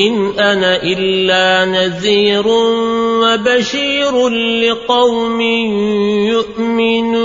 إن أنا إلا نذير وبشير لقوم يؤمنون.